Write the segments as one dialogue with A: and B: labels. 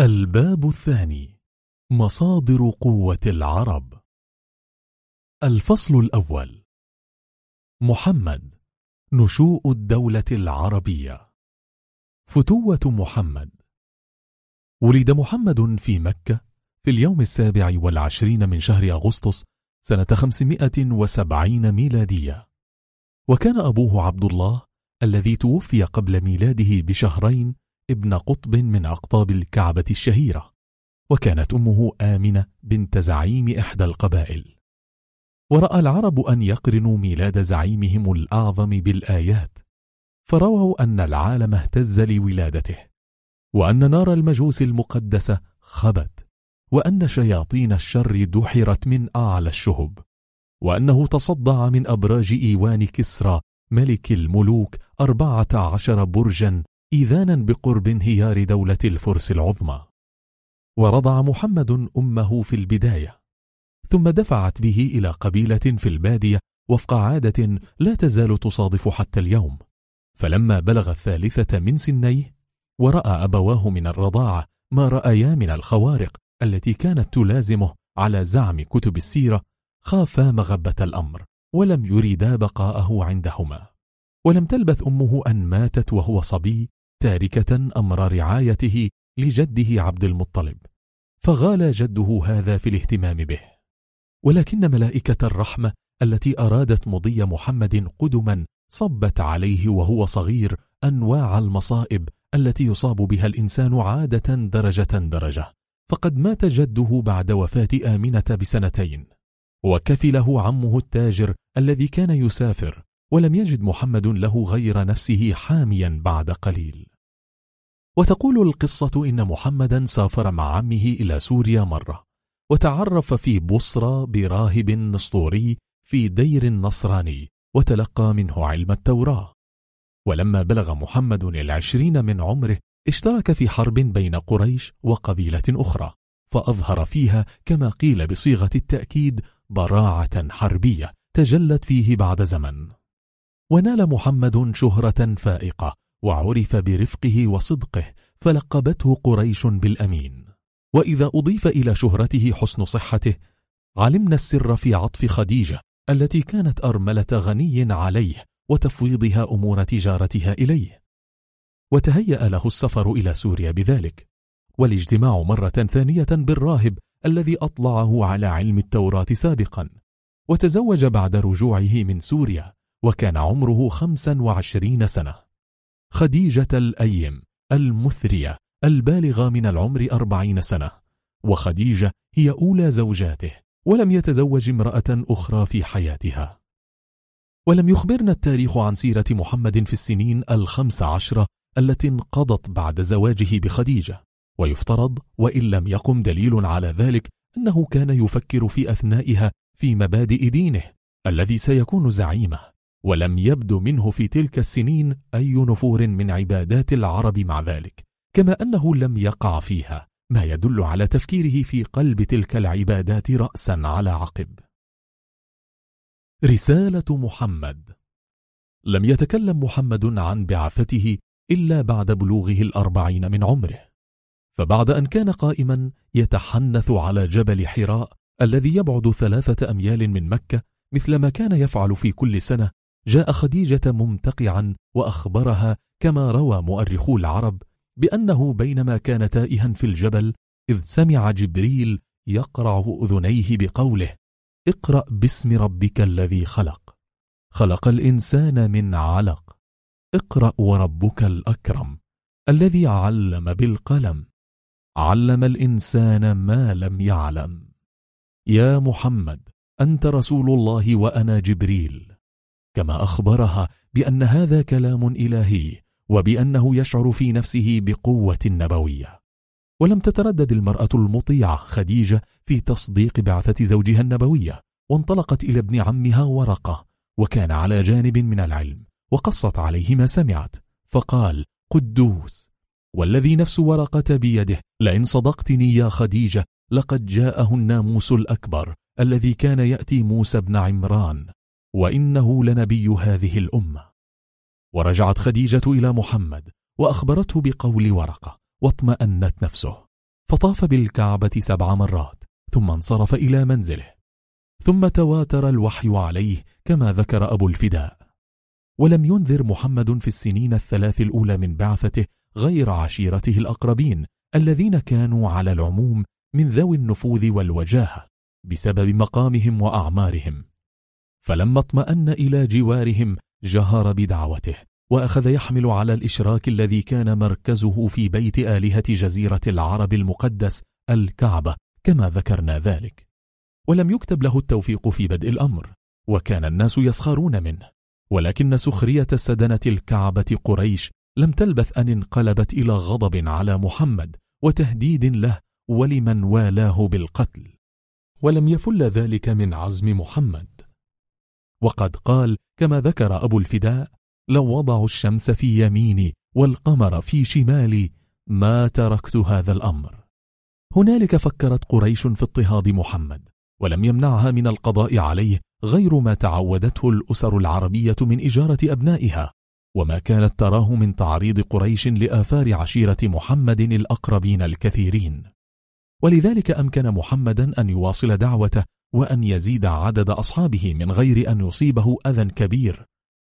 A: الباب الثاني مصادر قوة العرب. الفصل الأول. محمد نشوء الدولة العربية. فتوة محمد. ولد محمد في مكة في اليوم السابع والعشرين من شهر أغسطس سنة خمسمائة وسبعين ميلادية. وكان أبوه عبد الله الذي توفي قبل ميلاده بشهرين ابن قطب من أقطاب الكعبة الشهيرة وكانت أمه آمنة بنت زعيم إحدى القبائل. ورأى العرب أن يقرنوا ميلاد زعيمهم الأعظم بالآيات فرووا أن العالم اهتز لولادته وأن نار المجوس المقدسة خبت وأن شياطين الشر دحرت من أعلى الشهب وأنه تصدع من أبراج إيوان كسرى ملك الملوك أربعة عشر برجا إذانا بقرب انهيار دولة الفرس العظمى. ورضع محمد أمه في البداية ثم دفعت به إلى قبيلة في البادية وفق عادة لا تزال تصادف حتى اليوم. فلما بلغ الثالثة من سنيه ورأى أبواه من الرضاعة ما رأيا من الخوارق التي كانت تلازمه على زعم كتب السيرة خافا مغبة الأمر ولم يريدا بقاءه عندهما. ولم تلبث أمه أن ماتت وهو صبي تاركة أمر رعايته لجده عبد المطلب فغال جده هذا في الاهتمام به. ولكن ملائكة الرحمة التي أرادت مضي محمد قدما صبت عليه وهو صغير أنواع المصائب التي يصاب بها الإنسان عادة درجة درجة فقد مات جده بعد وفاة آمنة بسنتين. وكفله عمه التاجر الذي كان يسافر ولم يجد محمد له غير نفسه حاميا بعد قليل. وتقول القصة إن محمدا سافر مع عمه إلى سوريا مرة وتعرف في بصرى براهب نسطوري في دير نصراني وتلقى منه علم التوراة. ولما بلغ محمد العشرين من عمره اشترك في حرب بين قريش وقبيلة أخرى فأظهر فيها كما قيل بصيغة التأكيد براعة حربية تجلت فيه بعد زمن. ونال محمد شهرة فائقة وعرف برفقه وصدقه فلقبته قريش بالأمين. وإذا أضيف إلى شهرته حسن صحته علمنا السر في عطف خديجة التي كانت أرملة غني عليه وتفويضها أمور تجارتها إليه. وتهيأ له السفر إلى سوريا بذلك والاجتماع مرة ثانية بالراهب الذي أطلعه على علم التوراة سابقا وتزوج بعد رجوعه من سوريا. وكان عمره خمسا وعشرين سنة. خديجة الأيم المثرية البالغة من العمر أربعين سنة. وخديجة هي أولى زوجاته ولم يتزوج امرأة أخرى في حياتها. ولم يخبرنا التاريخ عن سيرة محمد في السنين الخمس عشرة التي انقضت بعد زواجه بخديجة. ويفترض وإن لم يقم دليل على ذلك أنه كان يفكر في أثنائها في مبادئ دينه الذي سيكون زعيمه. ولم يبد منه في تلك السنين أي نفور من عبادات العرب مع ذلك كما أنه لم يقع فيها ما يدل على تفكيره في قلب تلك العبادات رأسا على عقب. رسالة محمد. لم يتكلم محمد عن بعثته إلا بعد بلوغه الأربعين من عمره فبعد أن كان قائما يتحنث على جبل حراء الذي يبعد ثلاثة أميال من مكة مثل ما كان يفعل في كل سنة جاء خديجة ممتقعا وأخبرها كما روى مؤرخو العرب بأنه بينما كان تائها في الجبل إذ سمع جبريل يقرع أذنيه بقوله اقرأ باسم ربك الذي خلق. خلق الإنسان من علق. اقرأ وربك الأكرم الذي علم بالقلم. علم الإنسان ما لم يعلم. يا محمد أنت رسول الله وأنا جبريل. كما أخبرها بأن هذا كلام إلهي وبأنه يشعر في نفسه بقوة نبوية. ولم تتردد المرأة المطيعة خديجة في تصديق بعثة زوجها النبوية وانطلقت إلى ابن عمها ورقة وكان على جانب من العلم وقصت عليه ما سمعت فقال قدوس والذي نفس ورقة بيده لئن صدقتني يا خديجة لقد جاءه الناموس الأكبر الذي كان يأتي موسى بن عمران وإنه لنبي هذه الأمة. ورجعت خديجة إلى محمد وأخبرته بقول ورقة واطمأنت نفسه. فطاف بالكعبة سبع مرات ثم انصرف إلى منزله. ثم تواتر الوحي عليه كما ذكر أبو الفداء. ولم ينذر محمد في السنين الثلاث الأولى من بعثته غير عشيرته الأقربين الذين كانوا على العموم من ذوي النفوذ والوجاهة بسبب مقامهم وأعمارهم. فلما اطمأن إلى جوارهم جهر بدعوته وأخذ يحمل على الإشراك الذي كان مركزه في بيت آلهة جزيرة العرب المقدس الكعبة كما ذكرنا ذلك. ولم يكتب له التوفيق في بدء الأمر وكان الناس يسخرون منه. ولكن سخرية سدنة الكعبة قريش لم تلبث أن انقلبت إلى غضب على محمد وتهديد له ولمن والاه بالقتل. ولم يفل ذلك من عزم محمد. وقد قال كما ذكر أبو الفداء لو وضعوا الشمس في يميني والقمر في شمالي ما تركت هذا الأمر. هنالك فكرت قريش في اضطهاد محمد ولم يمنعها من القضاء عليه غير ما تعودته الأسر العربية من إجارة أبنائها وما كانت تراه من تعريض قريش لآثار عشيرة محمد الأقربين الكثيرين. ولذلك أمكن محمدا أن يواصل دعوته وأن يزيد عدد أصحابه من غير أن يصيبه أذى كبير.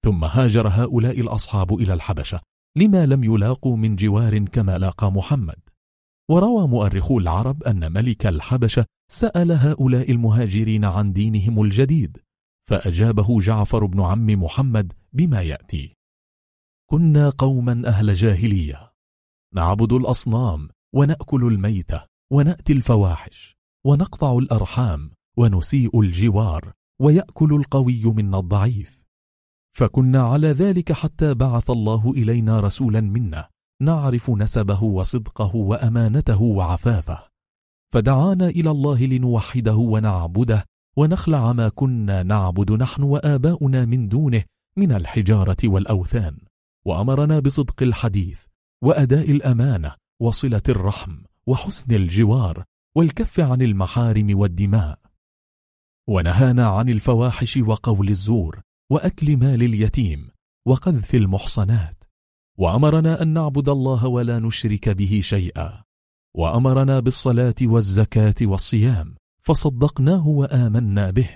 A: ثم هاجر هؤلاء الأصحاب إلى الحبشة لما لم يلاقوا من جوار كما لاقى محمد. وروى مؤرخو العرب أن ملك الحبشة سأل هؤلاء المهاجرين عن دينهم الجديد فأجابه جعفر بن عم محمد بما يأتي. كنا قوما أهل جاهلية نعبد الأصنام ونأكل الميتة ونأتي الفواحش ونقطع الأرحام ونسيء الجوار ويأكل القوي منا الضعيف. فكنا على ذلك حتى بعث الله إلينا رسولا منا نعرف نسبه وصدقه وأمانته وعفافه. فدعانا إلى الله لنوحده ونعبده ونخلع ما كنا نعبد نحن وآباؤنا من دونه من الحجارة والأوثان. وأمرنا بصدق الحديث وأداء الأمانة وصلة الرحم وحسن الجوار والكف عن المحارم والدماء. ونهانا عن الفواحش وقول الزور وأكل مال اليتيم وقذف المحصنات. وأمرنا أن نعبد الله ولا نشرك به شيئا. وأمرنا بالصلاة والزكاة والصيام فصدقناه وآمنا به.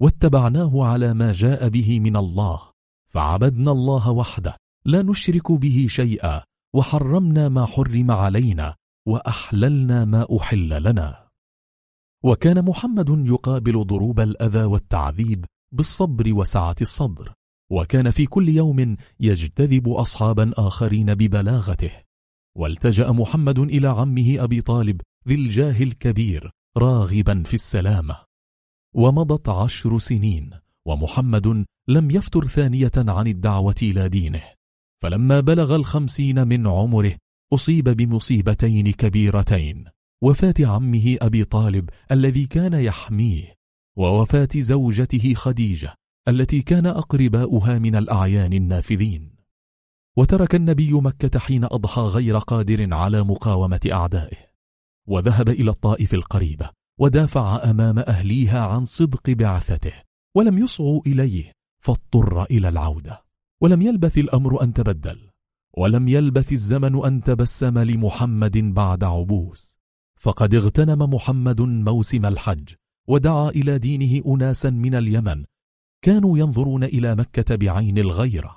A: واتبعناه على ما جاء به من الله فعبدنا الله وحده لا نشرك به شيئا وحرمنا ما حرم علينا وأحللنا ما أحل لنا. وكان محمد يقابل ضروب الأذى والتعذيب بالصبر وسعة الصدر وكان في كل يوم يجتذب أصحابا آخرين ببلاغته. والتجأ محمد إلى عمه أبي طالب ذي الجاه الكبير راغبا في السلامة. ومضت عشر سنين ومحمد لم يفتر ثانية عن الدعوة إلى دينه. فلما بلغ الخمسين من عمره أصيب بمصيبتين كبيرتين. وفاة عمه أبي طالب الذي كان يحميه ووفاة زوجته خديجة التي كان أقرباؤها من الأعيان النافذين. وترك النبي مكة حين أضحى غير قادر على مقاومة أعدائه وذهب إلى الطائف القريبة ودافع أمام أهليها عن صدق بعثته ولم يصغوا إليه فاضطر إلى العودة. ولم يلبث الأمر أن تبدل ولم يلبث الزمن أن تبسم لمحمد بعد عبوس. فقد اغتنم محمد موسم الحج ودعا إلى دينه أناسا من اليمن. كانوا ينظرون إلى مكة بعين الغيرة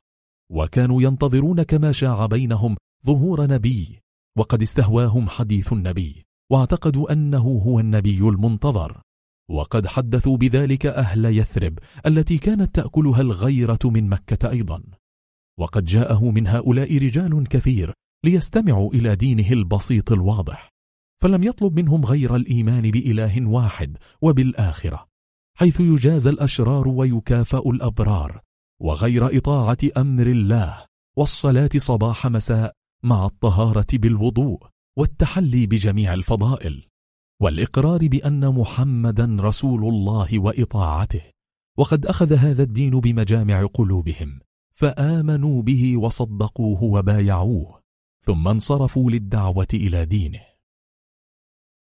A: وكانوا ينتظرون كما شاع بينهم ظهور نبي وقد استهواهم حديث النبي واعتقدوا أنه هو النبي المنتظر. وقد حدثوا بذلك أهل يثرب التي كانت تأكلها الغيرة من مكة أيضا. وقد جاءه من هؤلاء رجال كثير ليستمعوا إلى دينه البسيط الواضح. فلم يطلب منهم غير الإيمان بإله واحد وبالآخرة حيث يجازى الأشرار ويكافأ الأبرار وغير إطاعة أمر الله والصلاة صباح مساء مع الطهارة بالوضوء والتحلي بجميع الفضائل والإقرار بأن محمدا رسول الله وإطاعته وقد أخذ هذا الدين بمجامع قلوبهم فآمنوا به وصدقوه وبايعوه ثم انصرفوا للدعوة إلى دينه.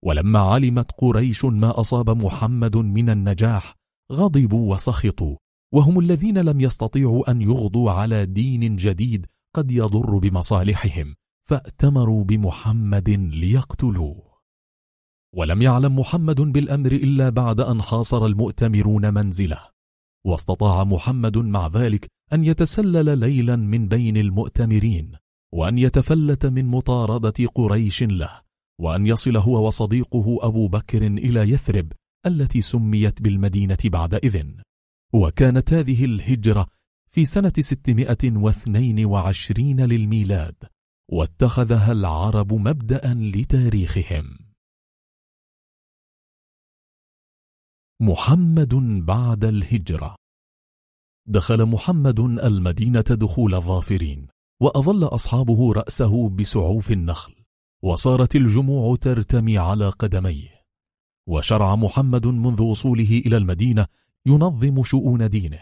A: ولما علمت قريش ما أصاب محمد من النجاح غضبوا وسخطوا وهم الذين لم يستطيعوا أن يغضوا على دين جديد قد يضر بمصالحهم فأتمروا بمحمد ليقتلوه. ولم يعلم محمد بالأمر إلا بعد أن حاصر المؤتمرون منزله واستطاع محمد مع ذلك أن يتسلل ليلا من بين المؤتمرين وأن يتفلت من مطاردة قريش له وأن يصل هو وصديقه أبو بكر إلى يثرب التي سميت بالمدينة بعد إذن. وكانت هذه الهجرة في سنة 622 للميلاد واتخذها العرب مبدأ لتاريخهم. محمد بعد الهجرة. دخل محمد المدينة دخول الظافرين وأظل أصحابه رأسه بسعوف النخل. وصارت الجموع ترتمي على قدميه. وشرع محمد منذ وصوله إلى المدينة ينظم شؤون دينه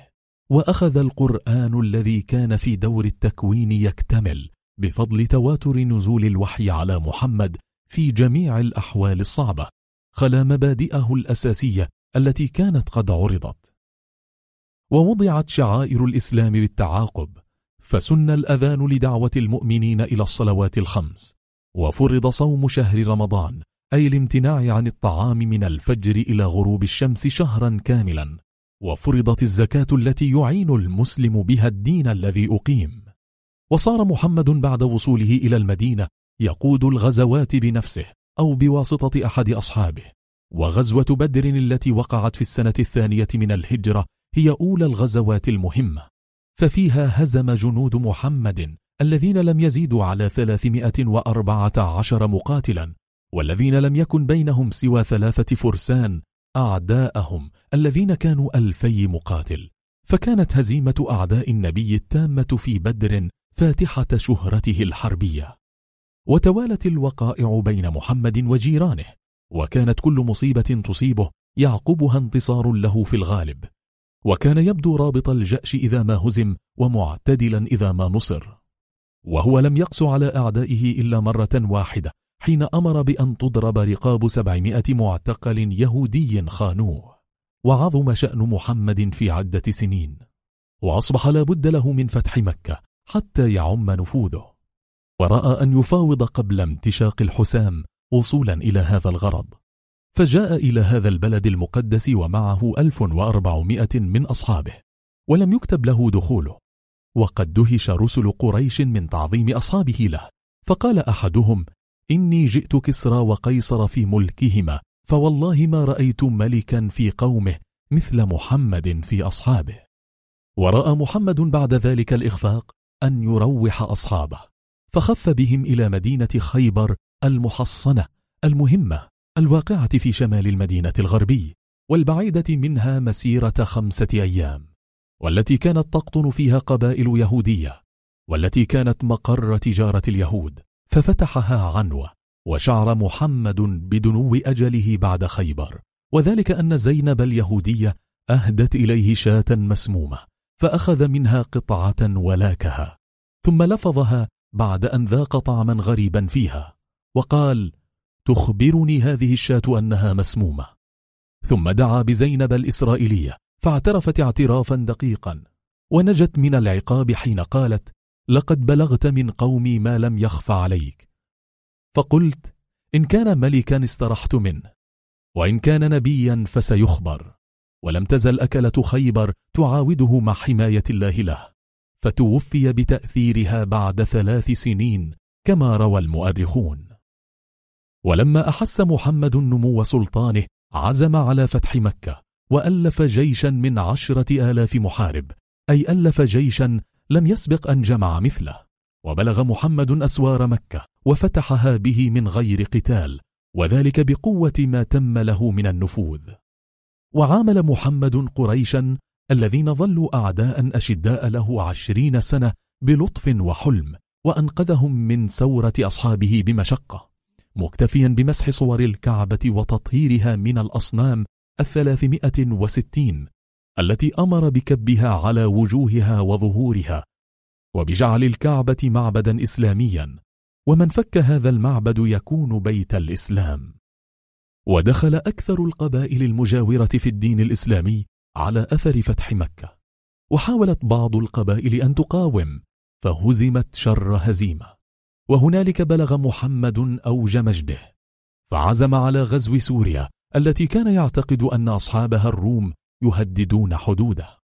A: وأخذ القرآن الذي كان في دور التكوين يكتمل بفضل تواتر نزول الوحي على محمد في جميع الأحوال الصعبة خلا مبادئه الأساسية التي كانت قد عرضت. ووضعت شعائر الإسلام بالتعاقب فسن الأذان لدعوة المؤمنين إلى الصلوات الخمس وفرض صوم شهر رمضان أي الامتناع عن الطعام من الفجر إلى غروب الشمس شهرا كاملا. وفرضت الزكاة التي يعين المسلم بها الدين الذي أقيم. وصار محمد بعد وصوله إلى المدينة يقود الغزوات بنفسه أو بواسطة أحد أصحابه. وغزوة بدر التي وقعت في السنة الثانية من الهجرة هي أولى الغزوات المهمة. ففيها هزم جنود محمد الذين لم يزيدوا على ثلاثمائة وأربعة عشر مقاتلا والذين لم يكن بينهم سوى ثلاثة فرسان أعداءهم الذين كانوا ألفي مقاتل. فكانت هزيمة أعداء النبي التامة في بدر فاتحة شهرته الحربية. وتوالت الوقائع بين محمد وجيرانه وكانت كل مصيبة تصيبه يعقبها انتصار له في الغالب. وكان يبدو رابط الجأش إذا ما هزم ومعتدلا إذا ما نصر. وهو لم يقس على أعدائه إلا مرة واحدة حين أمر بأن تضرب رقاب سبعمائة معتقل يهودي خانوه. وعظم شأن محمد في عدة سنين. وأصبح لا بد له من فتح مكة حتى يعم نفوذه. ورأى أن يفاوض قبل امتشاق الحسام وصولا إلى هذا الغرض. فجاء إلى هذا البلد المقدس ومعه 1400 من أصحابه ولم يكتب له دخوله. وقد دهش رسل قريش من تعظيم أصحابه له. فقال أحدهم إني جئت كسرى وقيصر في ملكهما فوالله ما رأيت ملكا في قومه مثل محمد في أصحابه. ورأى محمد بعد ذلك الإخفاق أن يروح أصحابه. فخف بهم إلى مدينة خيبر المحصنة المهمة الواقعة في شمال المدينة الغربي والبعيدة منها مسيرة خمسة أيام. والتي كانت تقطن فيها قبائل يهودية والتي كانت مقر تجارة اليهود ففتحها عنوة وشعر محمد بدنو أجله بعد خيبر. وذلك أن زينب اليهودية أهدت إليه شاة مسمومة فأخذ منها قطعة ولاكها. ثم لفظها بعد أن ذاق طعما غريبا فيها وقال تخبرني هذه الشاة أنها مسمومة. ثم دعا بزينب الإسرائيلية فاعترفت اعترافا دقيقا ونجت من العقاب حين قالت لقد بلغت من قومي ما لم يخف عليك. فقلت إن كان ملكا استرحت منه وإن كان نبيا فسيخبر ولم تزل أكلة خيبر تعاوده مع حماية الله له فتوفي بتأثيرها بعد ثلاث سنين كما روى المؤرخون. ولما أحس محمد نمو سلطانه عزم على فتح مكة وألف جيشا من عشرة آلاف محارب أي ألف جيشا لم يسبق أن جمع مثله. وبلغ محمد أسوار مكة وفتحها به من غير قتال وذلك بقوة ما تم له من النفوذ. وعامل محمد قريشا الذين ظلوا أعداء أشداء له عشرين سنة بلطف وحلم وأنقذهم من سورة أصحابه بمشقة مكتفيا بمسح صور الكعبة وتطهيرها من الأصنام الثلاثمائة وستين التي أمر بكبها على وجوهها وظهورها وبجعل الكعبة معبدا إسلاميا ومن فك هذا المعبد يكون بيت الإسلام. ودخل أكثر القبائل المجاورة في الدين الإسلامي على أثر فتح مكة. وحاولت بعض القبائل أن تقاوم فهزمت شر هزيمة. وهنالك بلغ محمد أوج مجده فعزم على غزو سوريا التي كان يعتقد أن أصحابها الروم يهددون حدوده.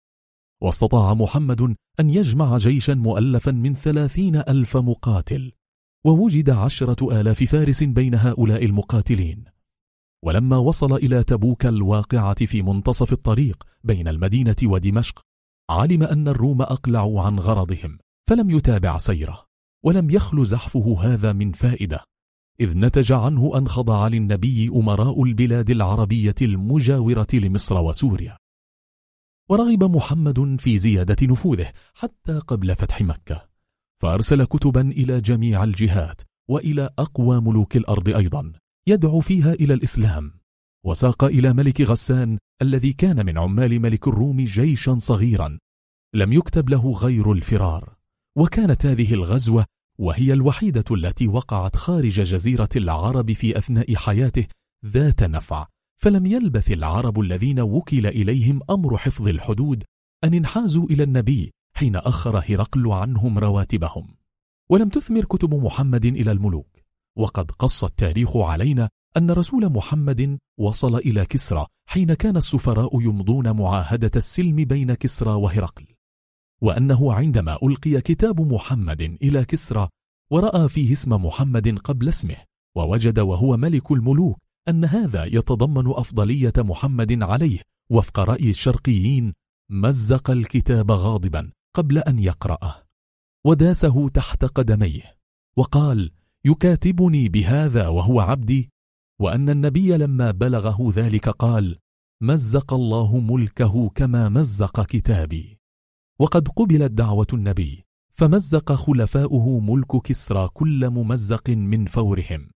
A: واستطاع محمد أن يجمع جيشا مؤلفا من ثلاثين ألف مقاتل ووجد عشرة آلاف فارس بين هؤلاء المقاتلين. ولما وصل إلى تبوك الواقعة في منتصف الطريق بين المدينة ودمشق علم أن الروم أقلعوا عن غرضهم فلم يتابع سيره ولم يخل زحفه هذا من فائدة. إذ نتج عنه أن خضع للنبي أمراء البلاد العربية المجاورة لمصر وسوريا. ورغب محمد في زيادة نفوذه حتى قبل فتح مكة. فأرسل كتبا إلى جميع الجهات وإلى أقوى ملوك الأرض أيضا يدعو فيها إلى الإسلام. وساق إلى ملك غسان الذي كان من عمال ملك الروم جيشا صغيرا. لم يكتب له غير الفرار. وكانت هذه الغزوة وهي الوحيدة التي وقعت خارج جزيرة العرب في أثناء حياته ذات نفع. فلم يلبث العرب الذين وكل إليهم أمر حفظ الحدود أن انحازوا إلى النبي حين أخر هرقل عنهم رواتبهم. ولم تثمر كتب محمد إلى الملوك. وقد قص التاريخ علينا أن رسول محمد وصل إلى كسرى حين كان السفراء يمضون معاهدة السلم بين كسرى وهرقل. وأنه عندما ألقي كتاب محمد إلى كسرى ورأى فيه اسم محمد قبل اسمه ووجد وهو ملك الملوك أن هذا يتضمن أفضلية محمد عليه وفق رأي الشرقيين مزق الكتاب غاضبا قبل أن يقرأه وداسه تحت قدميه وقال يكاتبني بهذا وهو عبدي. وأن النبي لما بلغه ذلك قال مزق الله ملكه كما مزق كتابي. وقد قبلت دعوة النبي فمزق خلفاؤه ملك كسرى كل ممزق من فورهم.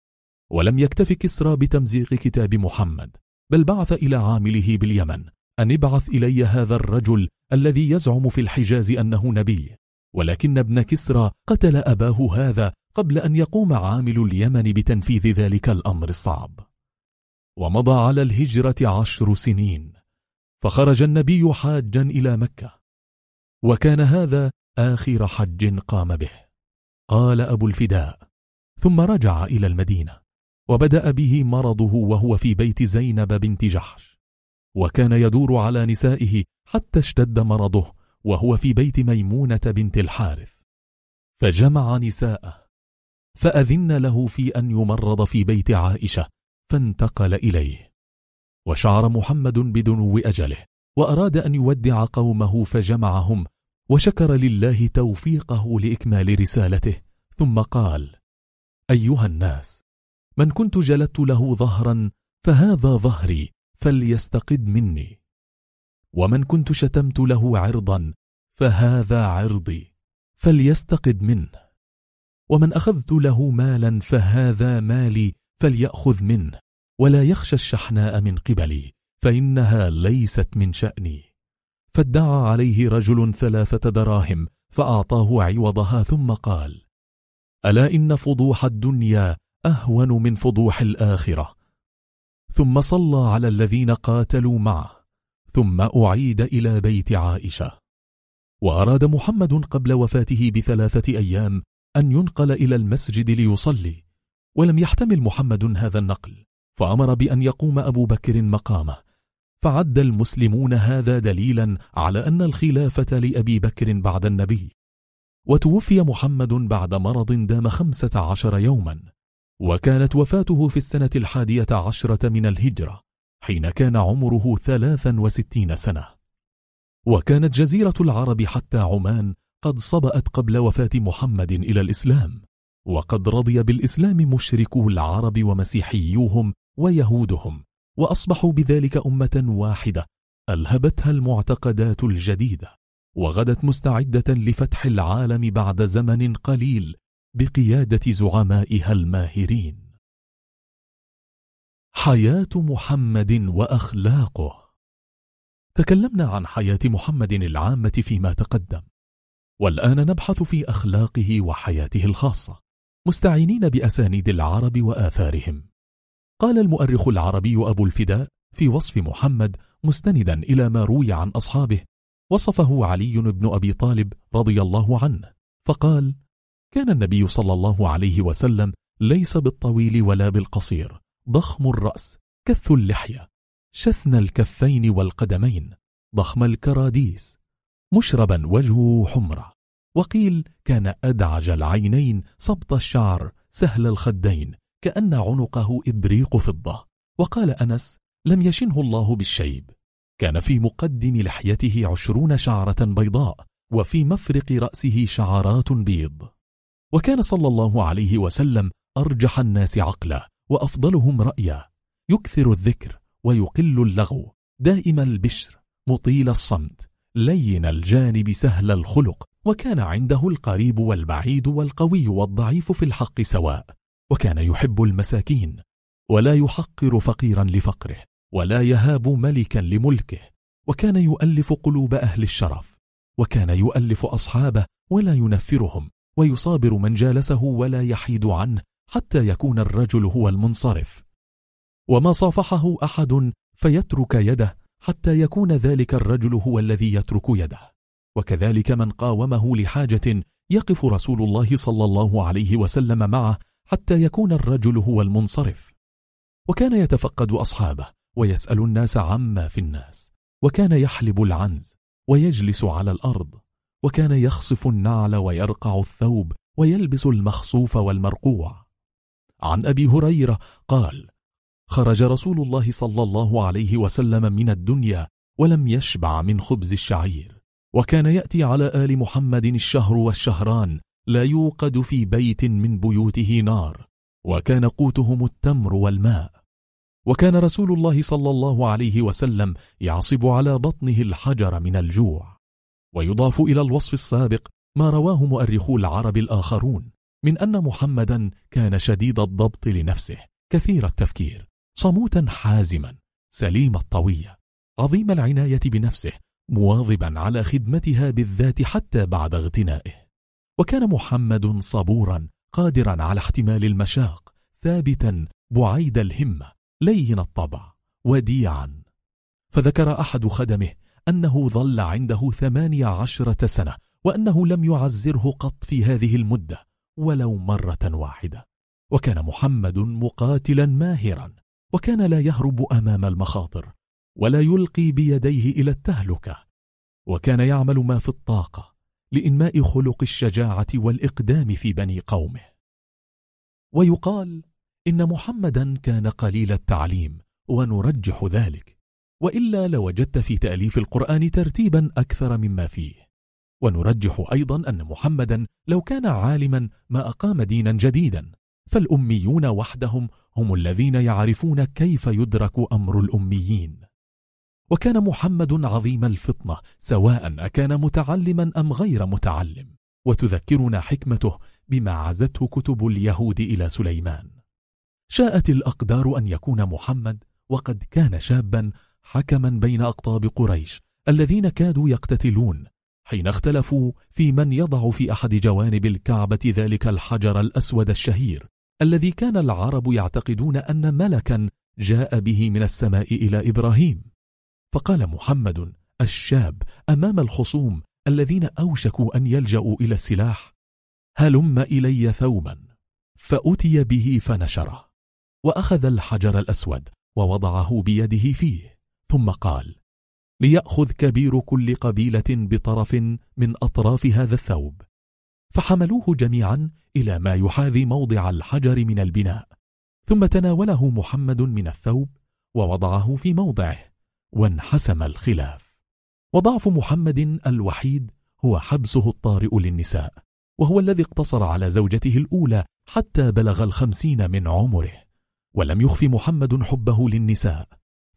A: ولم يكتف كسرى بتمزيق كتاب محمد بل بعث إلى عامله باليمن أن ابعث إلي هذا الرجل الذي يزعم في الحجاز أنه نبي. ولكن ابن كسرى قتل أباه هذا قبل أن يقوم عامل اليمن بتنفيذ ذلك الأمر الصعب. ومضى على الهجرة عشر سنين فخرج النبي حاجا إلى مكة. وكان هذا آخر حج قام به. قال أبو الفداء ثم رجع إلى المدينة وبدأ به مرضه وهو في بيت زينب بنت جحش. وكان يدور على نسائه حتى اشتد مرضه وهو في بيت ميمونة بنت الحارث. فجمع نساءه فأذن له في أن يمرض في بيت عائشة فانتقل إليه. وشعر محمد بدنو أجله وأراد أن يودع قومه فجمعهم وشكر لله توفيقه لإكمال رسالته ثم قال أيها الناس من كنت جلدت له ظهرا فهذا ظهري فليستقد مني. ومن كنت شتمت له عرضا فهذا عرضي فليستقد منه. ومن أخذت له مالا فهذا مالي فليأخذ منه. ولا يخشى الشحناء من قبلي فإنها ليست من شأني. فادعى عليه رجل ثلاثة دراهم فأعطاه عوضها ثم قال ألا إن فضوح الدنيا أهون من فضوح الآخرة؟ ثم صلى على الذين قاتلوا معه ثم أعيد إلى بيت عائشة. وأراد محمد قبل وفاته بثلاثة أيام أن ينقل إلى المسجد ليصلي ولم يحتمل محمد هذا النقل فأمر بأن يقوم أبو بكر مقامه. فعد المسلمون هذا دليلا على أن الخلافة لأبي بكر بعد النبي. وتوفي محمد بعد مرض دام خمسة عشر يوما. وكانت وفاته في السنة الحادية عشرة من الهجرة حين كان عمره ثلاثا وستين سنة. وكانت جزيرة العرب حتى عمان قد صبأت قبل وفاة محمد إلى الإسلام. وقد رضي بالإسلام مشركو العرب ومسيحيوهم ويهودهم. وأصبحوا بذلك أمة واحدة ألهبتها المعتقدات الجديدة وغدت مستعدة لفتح العالم بعد زمن قليل بقيادة زعمائها الماهرين. حياة محمد وأخلاقه. تكلمنا عن حياة محمد العامة فيما تقدم والآن نبحث في أخلاقه وحياته الخاصة مستعينين بأسانيد العرب وآثارهم. قال المؤرخ العربي أبو الفداء في وصف محمد مستندا إلى ما روي عن أصحابه وصفه علي بن أبي طالب رضي الله عنه فقال كان النبي صلى الله عليه وسلم ليس بالطويل ولا بالقصير ضخم الرأس كث اللحية شثن الكفين والقدمين ضخم الكراديس مشربا وجهه حمرة وقيل كان أدعج العينين صبط الشعر سهل الخدين كأن عنقه إبريق فضة. وقال أنس لم يشنه الله بالشيب. كان في مقدم لحيته عشرون شعرة بيضاء وفي مفرق رأسه شعرات بيض. وكان صلى الله عليه وسلم أرجح الناس عقلا وأفضلهم رأيا يكثر الذكر ويقل اللغو. دائم البشر مطيل الصمت. لين الجانب سهل الخلق. وكان عنده القريب والبعيد والقوي والضعيف في الحق سواء. وكان يحب المساكين ولا يحقر فقيرا لفقره ولا يهاب ملكا لملكه وكان يؤلف قلوب أهل الشرف وكان يؤلف أصحابه ولا ينفرهم ويصابر من جالسه ولا يحيد عنه حتى يكون الرجل هو المنصرف. وما صافحه أحد فيترك يده حتى يكون ذلك الرجل هو الذي يترك يده. وكذلك من قاومه لحاجة يقف رسول الله صلى الله عليه وسلم معه حتى يكون الرجل هو المنصرف. وكان يتفقد أصحابه ويسأل الناس عما في الناس وكان يحلب العنز ويجلس على الأرض وكان يخصف النعل ويرقع الثوب ويلبس المخصوف والمرقوع. عن أبي هريرة قال خرج رسول الله صلى الله عليه وسلم من الدنيا ولم يشبع من خبز الشعير وكان يأتي على آل محمد الشهر والشهران لا يوقد في بيت من بيوته نار وكان قوتهم التمر والماء. وكان رسول الله صلى الله عليه وسلم يعصب على بطنه الحجر من الجوع. ويضاف إلى الوصف السابق ما رواه مؤرخو العرب الآخرون من أن محمدا كان شديد الضبط لنفسه كثير التفكير صموتا حازما سليم الطوية. عظيم العناية بنفسه مواظبا على خدمتها بالذات حتى بعد اغتنائه. وكان محمد صبورا قادرا على احتمال المشاق ثابتا بعيد الهمة لين الطبع وديعا. فذكر أحد خدمه أنه ظل عنده ثمانية عشرة سنة وأنه لم يعزره قط في هذه المدة ولو مرة واحدة. وكان محمد مقاتلا ماهرا وكان لا يهرب أمام المخاطر ولا يلقي بيديه إلى التهلكة. وكان يعمل ما في الطاقة لإنماء خلق الشجاعة والإقدام في بني قومه. ويقال إن محمدا كان قليل التعليم ونرجح ذلك وإلا لوجدت في تأليف القرآن ترتيبا أكثر مما فيه. ونرجح أيضا أن محمدا لو كان عالما ما أقام دينا جديدا فالأميون وحدهم هم الذين يعرفون كيف يدرك أمر الأميين. وكان محمد عظيم الفطنة سواء أكان متعلما أم غير متعلم. وتذكرنا حكمته بما عزته كتب اليهود إلى سليمان. شاءت الأقدار أن يكون محمد وقد كان شابا حكما بين أقطاب قريش الذين كادوا يقتتلون حين اختلفوا في من يضع في أحد جوانب الكعبة ذلك الحجر الأسود الشهير الذي كان العرب يعتقدون أن ملكا جاء به من السماء إلى إبراهيم. فقال محمد الشاب أمام الخصوم الذين أوشكوا أن يلجأوا إلى السلاح هلم إلي ثوبا فأتي به فنشره وأخذ الحجر الأسود ووضعه بيده فيه ثم قال ليأخذ كبير كل قبيلة بطرف من أطراف هذا الثوب. فحملوه جميعا إلى ما يحاذي موضع الحجر من البناء ثم تناوله محمد من الثوب ووضعه في موضعه. وانحسم الخلاف. وضعف محمد الوحيد هو حبسه الطارئ للنساء وهو الذي اقتصر على زوجته الأولى حتى بلغ الخمسين من عمره. ولم يخف محمد حبه للنساء.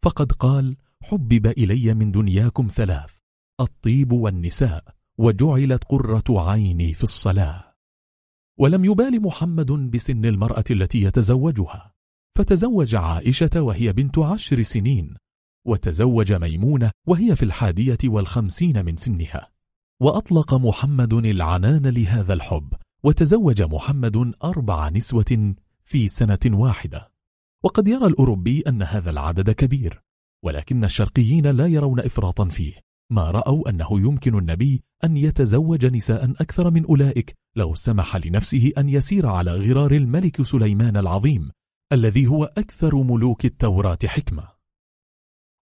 A: فقد قال حبب إلي من دنياكم ثلاث الطيب والنساء وجعلت قرة عيني في الصلاة. ولم يبال محمد بسن المرأة التي يتزوجها. فتزوج عائشة وهي بنت عشر سنين وتزوج ميمونة وهي في الحادية والخمسين من سنها. وأطلق محمد العنان لهذا الحب وتزوج محمد أربع نسوة في سنة واحدة. وقد يرى الأوروبي أن هذا العدد كبير ولكن الشرقيين لا يرون إفراطا فيه. ما رأوا أنه يمكن النبي أن يتزوج نساء أكثر من أولئك لو سمح لنفسه أن يسير على غرار الملك سليمان العظيم الذي هو أكثر ملوك التوراة حكمة.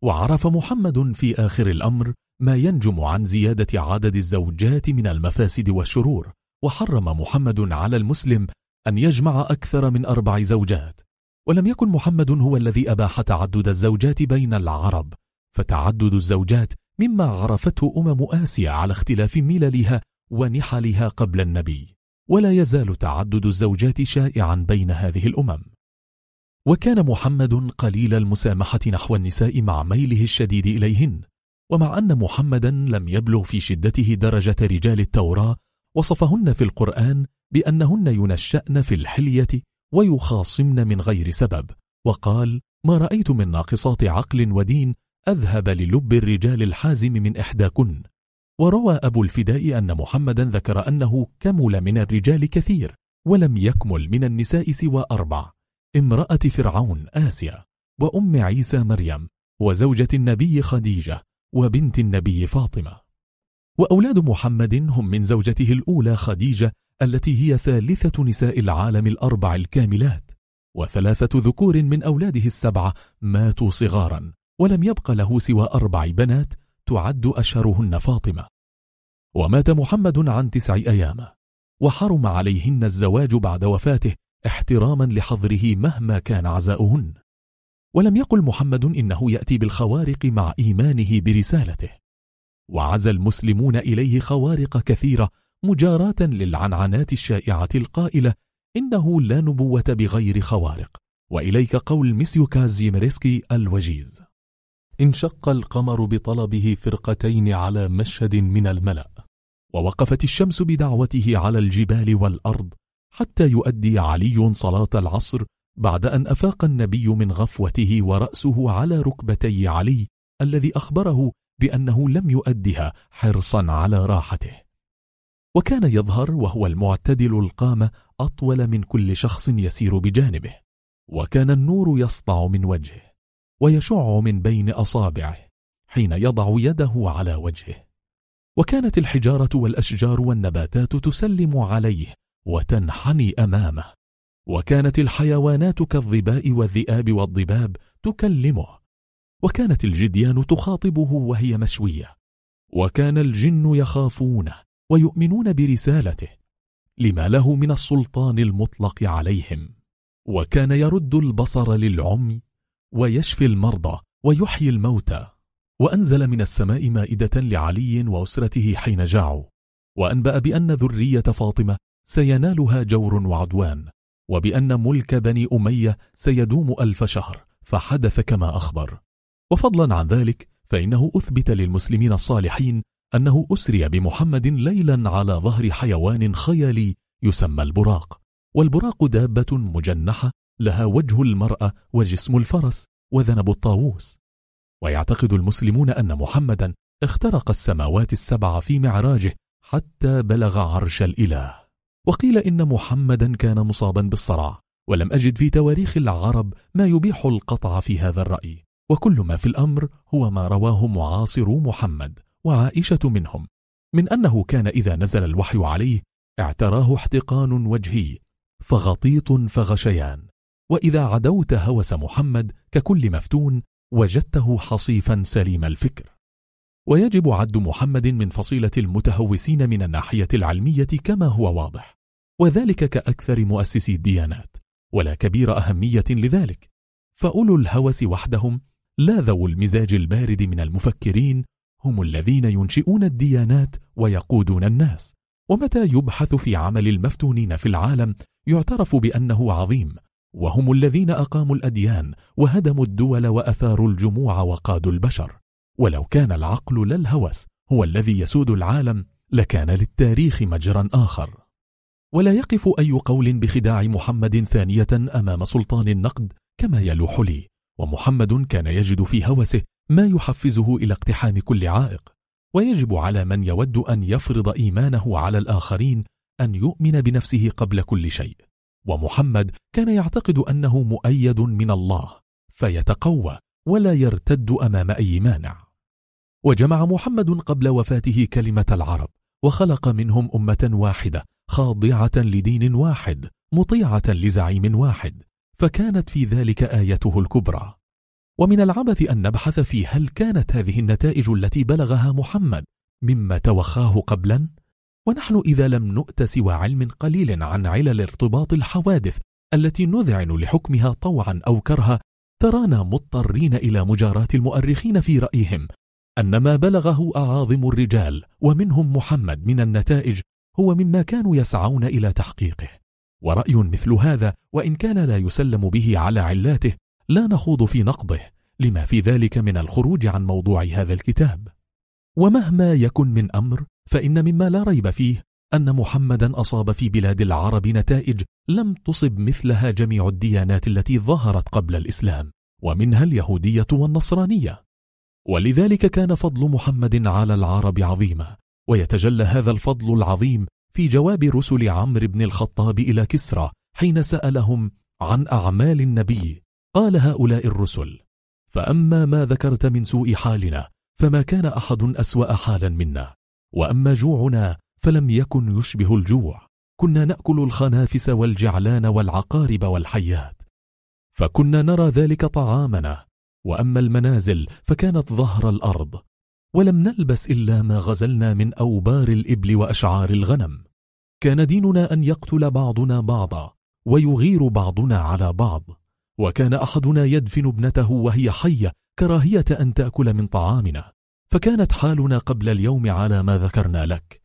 A: وعرف محمد في آخر الأمر ما ينجم عن زيادة عدد الزوجات من المفاسد والشرور وحرم محمد على المسلم أن يجمع أكثر من أربع زوجات. ولم يكن محمد هو الذي أباح تعدد الزوجات بين العرب فتعدد الزوجات مما عرفته أمم آسيا على اختلاف مللها ونحلها قبل النبي. ولا يزال تعدد الزوجات شائعا بين هذه الأمم. وكان محمد قليل المسامحة نحو النساء مع ميله الشديد إليهن ومع أن محمدا لم يبلغ في شدته درجة رجال التوراة وصفهن في القرآن بأنهن ينشأن في الحلية ويخاصمن من غير سبب وقال ما رأيت من ناقصات عقل ودين أذهب للب الرجال الحازم من إحداكن وروى أبو الفداء أن محمدا ذكر أنه كمل من الرجال كثير ولم يكمل من النساء سوى أربع. امرأة فرعون آسيا وأم عيسى مريم وزوجة النبي خديجة وبنت النبي فاطمة. وأولاد محمد هم من زوجته الأولى خديجة التي هي ثالثة نساء العالم الأربع الكاملات. وثلاثة ذكور من أولاده السبعة ماتوا صغارا ولم يبق له سوى أربع بنات تعد أشهرهن فاطمة. ومات محمد عن تسع أيام. وحرم عليهن الزواج بعد وفاته احتراما لحظره مهما كان عزاؤهن. ولم يقل محمد إنه يأتي بالخوارق مع إيمانه برسالته. وعزى المسلمون إليه خوارق كثيرة مجاراة للعنعنات الشائعة القائلة إنه لا نبوة بغير خوارق. وإليك قول ميسيو كازيمريسكي الوجيز. انشق القمر بطلبه فرقتين على مشهد من الملأ. ووقفت الشمس بدعوته على الجبال والأرض حتى يؤدي علي صلاة العصر بعد أن أفاق النبي من غفوته ورأسه على ركبتي علي الذي أخبره بأنه لم يؤدها حرصا على راحته. وكان يظهر وهو المعتدل القامة أطول من كل شخص يسير بجانبه وكان النور يسطع من وجهه ويشع من بين أصابعه حين يضع يده على وجهه. وكانت الحجارة والأشجار والنباتات تسلم عليه وتنحني أمامه. وكانت الحيوانات كالظباء والذئاب والضباب تكلمه. وكانت الجديان تخاطبه وهي مشوية. وكان الجن يخافونه ويؤمنون برسالته. لما له من السلطان المطلق عليهم. وكان يرد البصر للعمي ويشفي المرضى ويحيي الموتى. وأنزل من السماء مائدة لعلي وأسرته حين جاعوا. وأنبأ بأن ذرية فاطمة سينالها جور وعدوان وبأن ملك بني أمية سيدوم ألف شهر فحدث كما أخبر. وفضلا عن ذلك فإنه أثبت للمسلمين الصالحين أنه أسري بمحمد ليلا على ظهر حيوان خيالي يسمى البراق. والبراق دابة مجنحة لها وجه المرأة وجسم الفرس وذنب الطاووس. ويعتقد المسلمون أن محمدا اخترق السماوات السبع في معراجه حتى بلغ عرش الإله. وقيل إن محمدا كان مصابا بالصرع ولم أجد في تواريخ العرب ما يبيح القطع في هذا الرأي وكل ما في الأمر هو ما رواه معاصر محمد وعائشة منهم. من أنه كان إذا نزل الوحي عليه اعتراه احتقان وجهي فغطيط فغشيان وإذا عدوت هوس محمد ككل مفتون وجدته حصيفا سليم الفكر. ويجب عد محمد من فصيلة المتهوسين من الناحية العلمية كما هو واضح وذلك كأكثر مؤسسي الديانات ولا كبير أهمية لذلك. فأولو الهوس وحدهم لا ذو المزاج البارد من المفكرين هم الذين ينشئون الديانات ويقودون الناس. ومتى يبحث في عمل المفتونين في العالم يعترف بأنه عظيم وهم الذين أقاموا الأديان وهدموا الدول وأثاروا الجموع وقادوا البشر. ولو كان العقل لا الهوس هو الذي يسود العالم لكان للتاريخ مجرا آخر. ولا يقف أي قول بخداع محمد ثانية أمام سلطان النقد كما يلوح لي. ومحمد كان يجد في هوسه ما يحفزه إلى اقتحام كل عائق. ويجب على من يود أن يفرض إيمانه على الآخرين أن يؤمن بنفسه قبل كل شيء. ومحمد كان يعتقد أنه مؤيد من الله فيتقوى ولا يرتد أمام أي مانع. وجمع محمد قبل وفاته كلمة العرب وخلق منهم أمة واحدة خاضعة لدين واحد مطيعة لزعيم واحد. فكانت في ذلك آيته الكبرى. ومن العبث أن نبحث في هل كانت هذه النتائج التي بلغها محمد مما توخاه قبلا؟ ونحن إذا لم نؤت سوى علم قليل عن علل ارتباط الحوادث التي نذعن لحكمها طوعا أو كرها ترانا مضطرين إلى مجاراة المؤرخين في رأيهم أن ما بلغه أعاظم الرجال ومنهم محمد من النتائج هو مما كانوا يسعون إلى تحقيقه. ورأي مثل هذا وإن كان لا يسلم به على علاته لا نخوض في نقضه لما في ذلك من الخروج عن موضوع هذا الكتاب. ومهما يكن من أمر فإن مما لا ريب فيه أن محمدا أصاب في بلاد العرب نتائج لم تصب مثلها جميع الديانات التي ظهرت قبل الإسلام ومنها اليهودية والنصرانية. ولذلك كان فضل محمد على العرب عظيما ويتجلى هذا الفضل العظيم في جواب رسل عمرو بن الخطاب إلى كسرى حين سألهم عن أعمال النبي. قال هؤلاء الرسل فأما ما ذكرت من سوء حالنا فما كان أحد أسوأ حالا منا. وأما جوعنا فلم يكن يشبه الجوع. كنا نأكل الخنافس والجعلان والعقارب والحيات. فكنا نرى ذلك طعامنا وأما المنازل فكانت ظهر الأرض ولم نلبس إلا ما غزلنا من أوبار الإبل وأشعار الغنم. كان ديننا أن يقتل بعضنا بعضا ويغير بعضنا على بعض. وكان أحدنا يدفن ابنته وهي حية كراهية أن تأكل من طعامنا. فكانت حالنا قبل اليوم على ما ذكرنا لك.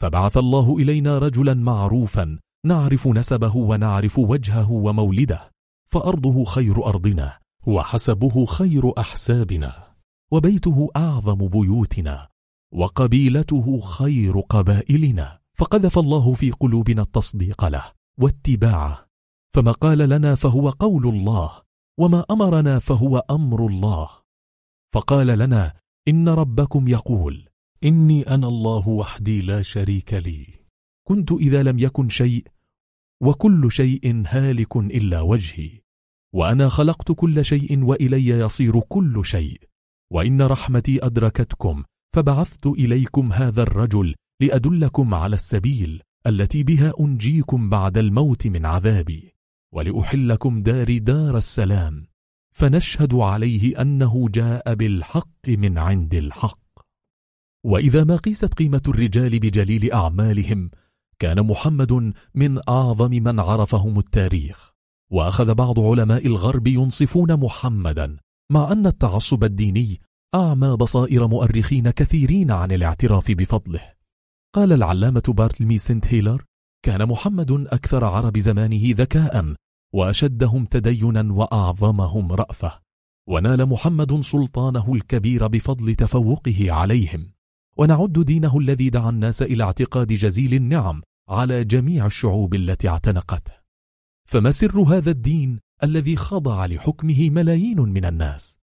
A: فبعث الله إلينا رجلا معروفا نعرف نسبه ونعرف وجهه ومولده فأرضه خير أرضنا. وحسبه خير أحسابنا وبيته أعظم بيوتنا وقبيلته خير قبائلنا. فقذف الله في قلوبنا التصديق له واتباعه. فما قال لنا فهو قول الله وما أمرنا فهو أمر الله. فقال لنا إن ربكم يقول إني أنا الله وحدي لا شريك لي. كنت إذا لم يكن شيء وكل شيء هالك إلا وجهي. وأنا خلقت كل شيء وإلي يصير كل شيء. وإن رحمتي أدركتكم فبعثت إليكم هذا الرجل لأدلكم على السبيل التي بها أنجيكم بعد الموت من عذابي ولأحلكم دار دار السلام. فنشهد عليه أنه جاء بالحق من عند الحق. وإذا ما قيست قيمة الرجال بجليل أعمالهم كان محمد من أعظم من عرفهم التاريخ. وأخذ بعض علماء الغرب ينصفون محمدا مع أن التعصب الديني أعمى بصائر مؤرخين كثيرين عن الاعتراف بفضله. قال العلامة بارتلمي سنت هيلر كان محمد أكثر عرب زمانه ذكاء وأشدهم تدينا وأعظمهم رأفة ونال محمد سلطانه الكبير بفضل تفوقه عليهم. ونعد دينه الذي دعا الناس إلى اعتقاد جزيل النعم على جميع الشعوب التي اعتنقته. فما سر هذا الدين الذي خضع لحكمه ملايين من الناس؟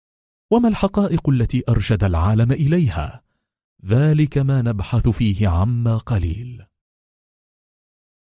A: وما الحقائق التي أرشد العالم إليها؟ ذلك ما نبحث فيه عما قليل.